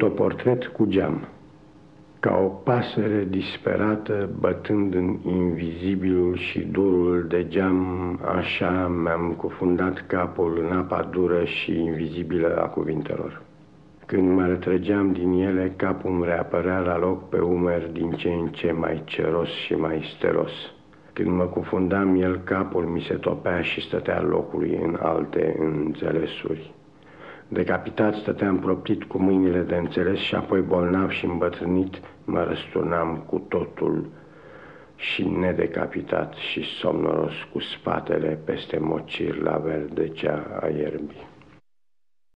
Autoportret cu geam Ca o pasăre disperată bătând în invizibilul și durul de geam, așa mi-am cufundat capul în apa dură și invizibilă a cuvintelor. Când mă retrăgeam din ele, capul îmi reapărea la loc pe umeri din ce în ce mai ceros și mai steros. Când mă cufundam el, capul mi se topea și stătea locului în alte înțelesuri. Decapitat stăteam proptit cu mâinile de înțeles și apoi bolnav și îmbătrânit mă răsturnam cu totul și nedecapitat și somnoros cu spatele peste mocir la verdecea a ierbii.